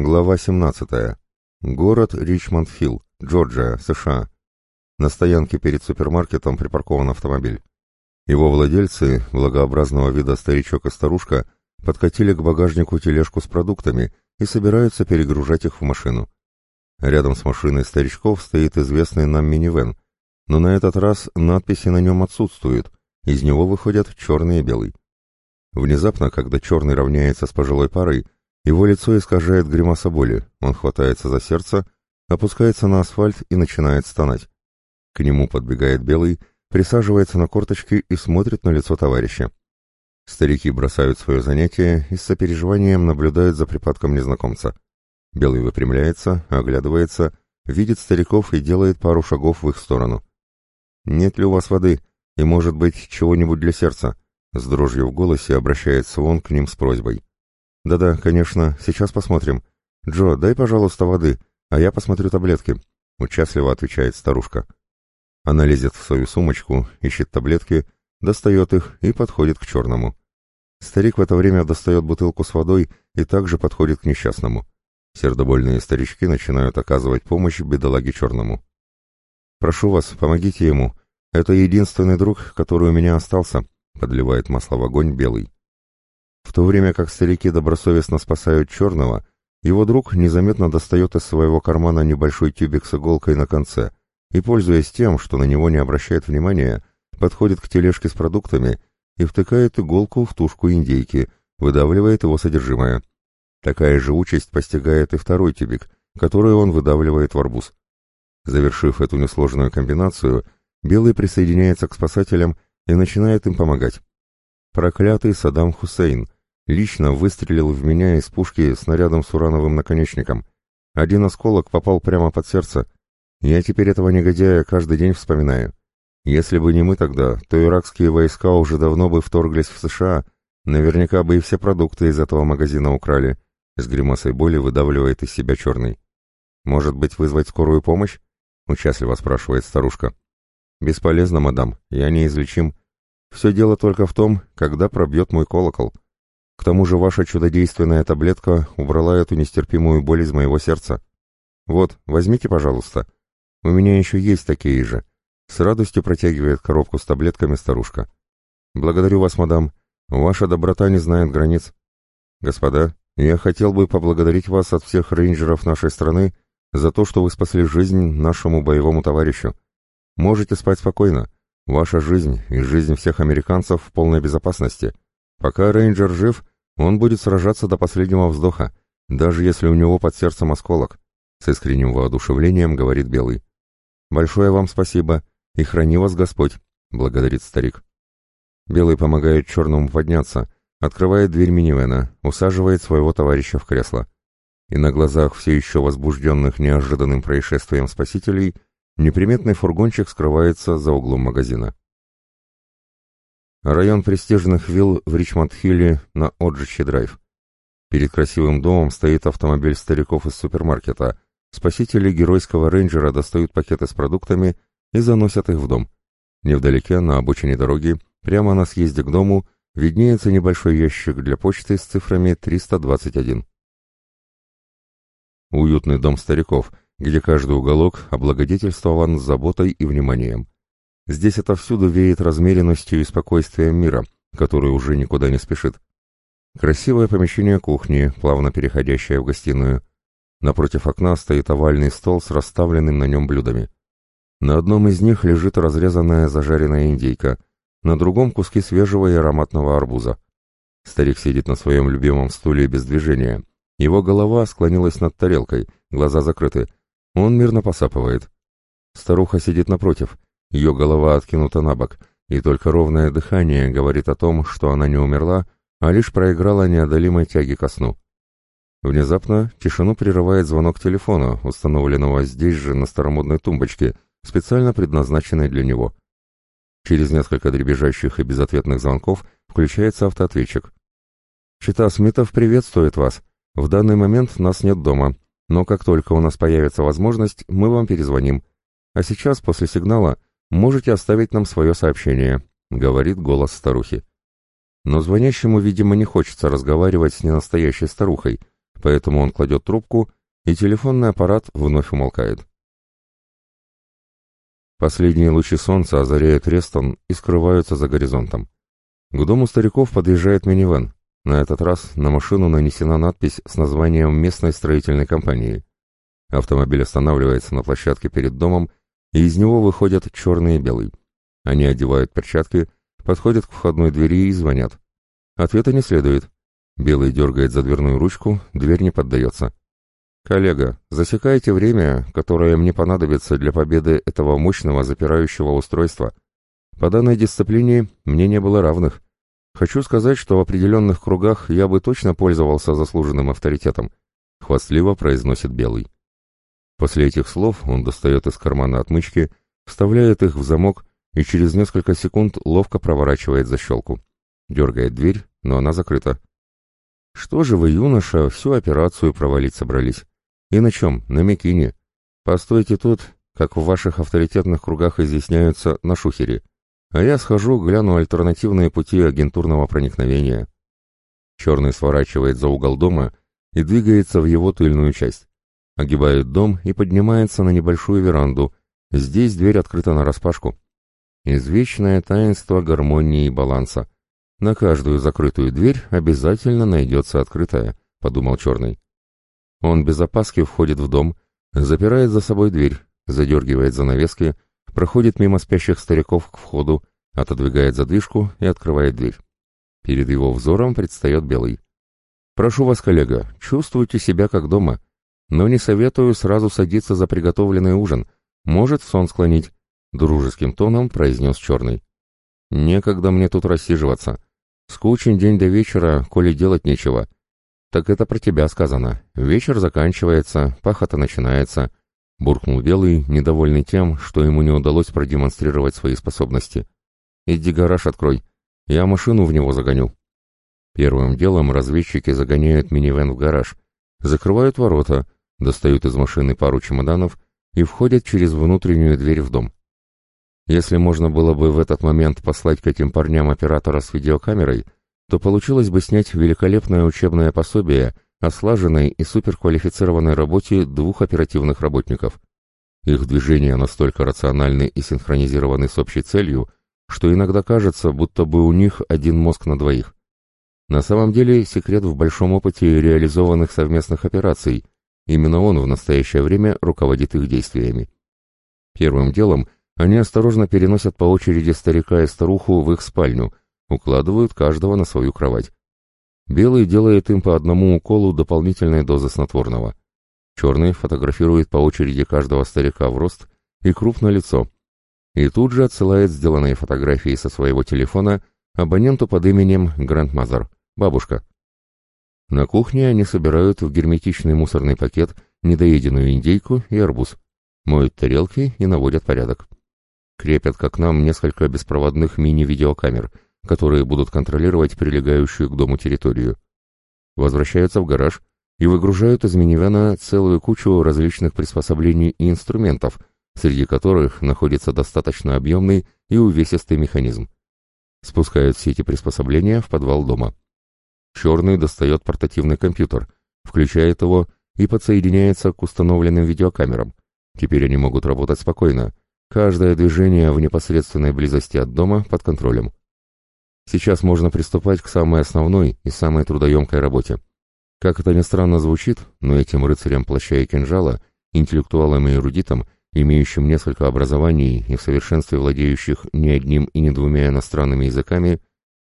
Глава 17. Город Ричмонд-Хилл, Джорджия, США. На стоянке перед супермаркетом припаркован автомобиль. Его владельцы, благообразного вида старичок и старушка, подкатили к багажнику тележку с продуктами и собираются перегружать их в машину. Рядом с машиной старичков стоит известный нам минивэн, но на этот раз надписи на нем отсутствуют, из него выходят черный и белый. Внезапно, когда черный равняется с пожилой парой, его лицо искажает гримаса боли, он хватается за сердце, опускается на асфальт и начинает стонать. К нему подбегает белый, присаживается на корточки и смотрит на лицо товарища. Старики бросают свое занятие и с сопереживанием наблюдают за припадком незнакомца. Белый выпрямляется, оглядывается, видит стариков и делает пару шагов в их сторону. «Нет ли у вас воды? И, может быть, чего-нибудь для сердца?» С дрожью в голосе обращается он к ним с просьбой. «Да-да, конечно, сейчас посмотрим. Джо, дай, пожалуйста, воды, а я посмотрю таблетки», — участливо отвечает старушка. Она лезет в свою сумочку, ищет таблетки, достает их и подходит к черному. Старик в это время достает бутылку с водой и также подходит к несчастному. Сердобольные старички начинают оказывать помощь бедолаге черному. «Прошу вас, помогите ему. Это единственный друг, который у меня остался», — подливает масло в огонь белый. В то время как старики добросовестно спасают черного, его друг незаметно достает из своего кармана небольшой тюбик с иголкой на конце и, пользуясь тем, что на него не обращает внимания, подходит к тележке с продуктами и втыкает иголку в тушку индейки, выдавливает его содержимое. Такая же участь постигает и второй тюбик, который он выдавливает в арбуз. Завершив эту несложную комбинацию, Белый присоединяется к спасателям и начинает им помогать. Проклятый Саддам Хусейн лично выстрелил в меня из пушки снарядом с урановым наконечником. Один осколок попал прямо под сердце. Я теперь этого негодяя каждый день вспоминаю. Если бы не мы тогда, то иракские войска уже давно бы вторглись в США, наверняка бы и все продукты из этого магазина украли. С гримасой боли выдавливает из себя черный. «Может быть, вызвать скорую помощь?» — участливо спрашивает старушка. «Бесполезно, мадам, я неизлечим. Все дело только в том, когда пробьет мой колокол. К тому же ваша чудодейственная таблетка убрала эту нестерпимую боль из моего сердца. Вот, возьмите, пожалуйста. У меня еще есть такие же». С радостью протягивает коробку с таблетками старушка. «Благодарю вас, мадам. Ваша доброта не знает границ. Господа, я хотел бы поблагодарить вас от всех рейнджеров нашей страны за то, что вы спасли жизнь нашему боевому товарищу. Можете спать спокойно. Ваша жизнь и жизнь всех американцев в полной безопасности. Пока рейнджер жив, он будет сражаться до последнего вздоха, даже если у него под сердцем осколок. С искренним воодушевлением говорит Белый. «Большое вам спасибо, и храни вас Господь», — благодарит старик. Белый помогает черному подняться, открывает дверь минивэна, усаживает своего товарища в кресло. И на глазах все еще возбужденных неожиданным происшествием спасителей неприметный фургончик скрывается за углом магазина. Район престижных вилл в Ричмонд-Хилле на Оджичи-драйв. Перед красивым домом стоит автомобиль стариков из супермаркета. Спасители геройского рейнджера достают пакеты с продуктами и заносят их в дом. Невдалеке, на обочине дороги, прямо на съезде к дому, виднеется небольшой ящик для почты с цифрами 321. Уютный дом стариков, где каждый уголок облагодетельствован заботой и вниманием. Здесь отовсюду веет размеренностью и спокойствием мира, который уже никуда не спешит. Красивое помещение кухни, плавно переходящее в гостиную. Напротив окна стоит овальный стол с расставленным на нем блюдами. На одном из них лежит разрезанная зажаренная индейка, на другом куски свежего и ароматного арбуза. Старик сидит на своем любимом стуле без движения. Его голова склонилась над тарелкой, глаза закрыты. Он мирно посапывает. Старуха сидит напротив, ее голова откинута на бок, и только ровное дыхание говорит о том, что она не умерла, а лишь проиграла неодолимой тяги ко сну. Внезапно тишину прерывает звонок телефона, установленного здесь же на старомодной тумбочке, специально предназначенной для него. Через несколько дребезжащих и безответных звонков включается автоответчик. «Чита Смитов приветствует вас. В данный момент нас нет дома, но как только у нас появится возможность, мы вам перезвоним. А сейчас, после сигнала, можете оставить нам свое сообщение», — говорит голос старухи. Но звонящему, видимо, не хочется разговаривать с ненастоящей старухой, поэтому он кладет трубку, и телефонный аппарат вновь умолкает. Последние лучи солнца озаряют Рестон и скрываются за горизонтом. К дому стариков подъезжает минивэн. На этот раз на машину нанесена надпись с названием местной строительной компании. Автомобиль останавливается на площадке перед домом, и из него выходят черный и белый. Они одевают перчатки, подходят к входной двери и звонят. Ответа не следует. Белый дергает за дверную ручку, дверь не поддается. «Коллега, засекайте время, которое мне понадобится для победы этого мощного запирающего устройства. По данной дисциплине мне не было равных. Хочу сказать, что в определенных кругах я бы точно пользовался заслуженным авторитетом», — хвастливо произносит Белый. После этих слов он достает из кармана отмычки, вставляет их в замок и через несколько секунд ловко проворачивает защелку. Дергает дверь, но она закрыта. «Что же вы, юноша, всю операцию провалить собрались?» «И на чем? На Микине. Постойте тут, как в ваших авторитетных кругах изъясняются, на шухере. А я схожу, гляну альтернативные пути агентурного проникновения». Черный сворачивает за угол дома и двигается в его тыльную часть. Огибает дом и поднимается на небольшую веранду. Здесь дверь открыта нараспашку. Извечное таинство гармонии и баланса. На каждую закрытую дверь обязательно найдется открытая, подумал Черный. Он без опаски входит в дом, запирает за собой дверь, задергивает занавески, проходит мимо спящих стариков к входу, отодвигает задвижку и открывает дверь. Перед его взором предстает Белый. «Прошу вас, коллега, чувствуйте себя как дома, но не советую сразу садиться за приготовленный ужин, может сон склонить», — дружеским тоном произнес Черный. «Некогда мне тут рассиживаться. Скучен день до вечера, коли делать нечего. «Так это про тебя сказано. Вечер заканчивается, пахота начинается», — буркнул Белый, недовольный тем, что ему не удалось продемонстрировать свои способности. «Иди гараж открой, я машину в него загоню». Первым делом разведчики загоняют минивэн в гараж, закрывают ворота, достают из машины пару чемоданов и входят через внутреннюю дверь в дом. Если можно было бы в этот момент послать к этим парням оператора с видеокамерой — то получилось бы снять великолепное учебное пособие о слаженной и суперквалифицированной работе двух оперативных работников. Их движения настолько рациональны и синхронизированы с общей целью, что иногда кажется, будто бы у них один мозг на двоих. На самом деле секрет в большом опыте реализованных совместных операций. Именно он в настоящее время руководит их действиями. Первым делом они осторожно переносят по очереди старика и старуху в их спальню – Укладывают каждого на свою кровать. Белый делает им по одному уколу дополнительной дозы снотворного. Черный фотографирует по очереди каждого старика в рост и крупное лицо. И тут же отсылает сделанные фотографии со своего телефона абоненту под именем Грандмазер, бабушка. На кухне они собирают в герметичный мусорный пакет недоеденную индейку и арбуз, моют тарелки и наводят порядок. Крепят к окнам несколько беспроводных мини-видеокамер — которые будут контролировать прилегающую к дому территорию. Возвращаются в гараж и выгружают из минивэна целую кучу различных приспособлений и инструментов, среди которых находится достаточно объемный и увесистый механизм. Спускают все эти приспособления в подвал дома. Черный достает портативный компьютер, включает его и подсоединяется к установленным видеокамерам. Теперь они могут работать спокойно. Каждое движение в непосредственной близости от дома под контролем. Сейчас можно приступать к самой основной и самой трудоемкой работе. Как это ни странно звучит, но этим рыцарям плаща и кинжала, интеллектуалам и эрудитам, имеющим несколько образований и в совершенстве владеющих не одним и не двумя иностранными языками,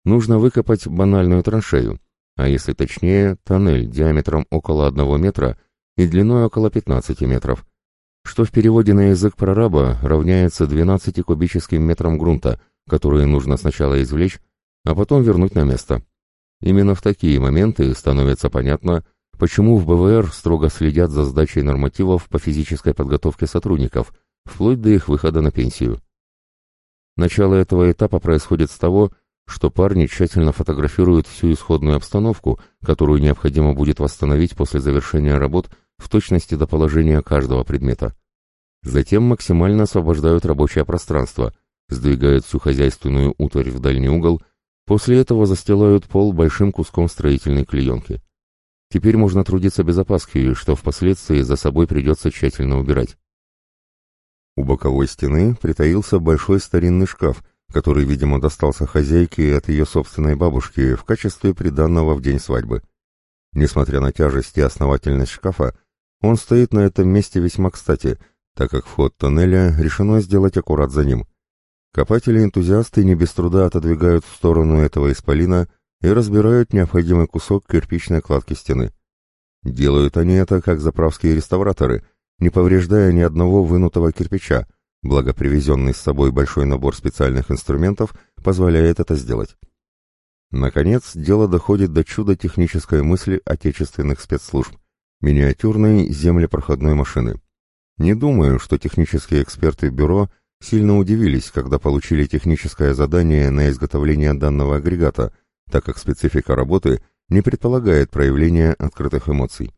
нужно выкопать банальную траншею, а если точнее, тоннель диаметром около одного метра и длиной около 15 метров, что в переводе на язык прораба равняется 12 кубическим метрам грунта, которые нужно сначала извлечь, а потом вернуть на место. Именно в такие моменты становится понятно, почему в БВР строго следят за сдачей нормативов по физической подготовке сотрудников, вплоть до их выхода на пенсию. Начало этого этапа происходит с того, что парни тщательно фотографируют всю исходную обстановку, которую необходимо будет восстановить после завершения работ в точности до положения каждого предмета. Затем максимально освобождают рабочее пространство, сдвигают всю хозяйственную утварь в дальний угол После этого застилают пол большим куском строительной клеенки. Теперь можно трудиться без опаски, что впоследствии за собой придется тщательно убирать. У боковой стены притаился большой старинный шкаф, который, видимо, достался хозяйке от ее собственной бабушки в качестве приданного в день свадьбы. Несмотря на тяжесть и основательность шкафа, он стоит на этом месте весьма кстати, так как вход тоннеля решено сделать аккурат за ним. Копатели-энтузиасты не без труда отодвигают в сторону этого исполина и разбирают необходимый кусок кирпичной кладки стены. Делают они это, как заправские реставраторы, не повреждая ни одного вынутого кирпича, благо привезенный с собой большой набор специальных инструментов позволяет это сделать. Наконец, дело доходит до чуда технической мысли отечественных спецслужб – миниатюрной землепроходной машины. Не думаю, что технические эксперты бюро сильно удивились, когда получили техническое задание на изготовление данного агрегата, так как специфика работы не предполагает проявления открытых эмоций.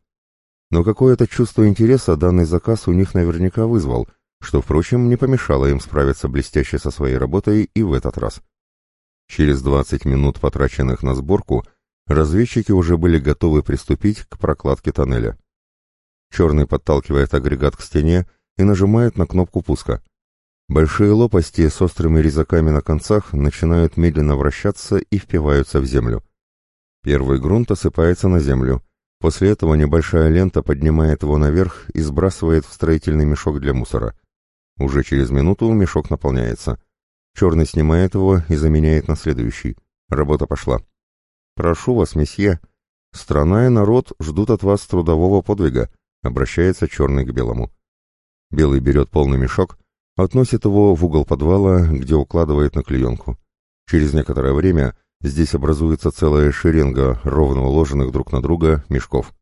Но какое-то чувство интереса данный заказ у них наверняка вызвал, что, впрочем, не помешало им справиться блестяще со своей работой и в этот раз. Через 20 минут, потраченных на сборку, разведчики уже были готовы приступить к прокладке тоннеля. Черный подталкивает агрегат к стене и нажимает на кнопку пуска. Большие лопасти с острыми резаками на концах начинают медленно вращаться и впиваются в землю. Первый грунт осыпается на землю. После этого небольшая лента поднимает его наверх и сбрасывает в строительный мешок для мусора. Уже через минуту мешок наполняется. Черный снимает его и заменяет на следующий. Работа пошла. «Прошу вас, месье. Страна и народ ждут от вас трудового подвига», — обращается Черный к Белому. Белый берет полный мешок, относит его в угол подвала, где укладывает на клеенку. Через некоторое время здесь образуется целая шеренга ровно уложенных друг на друга мешков.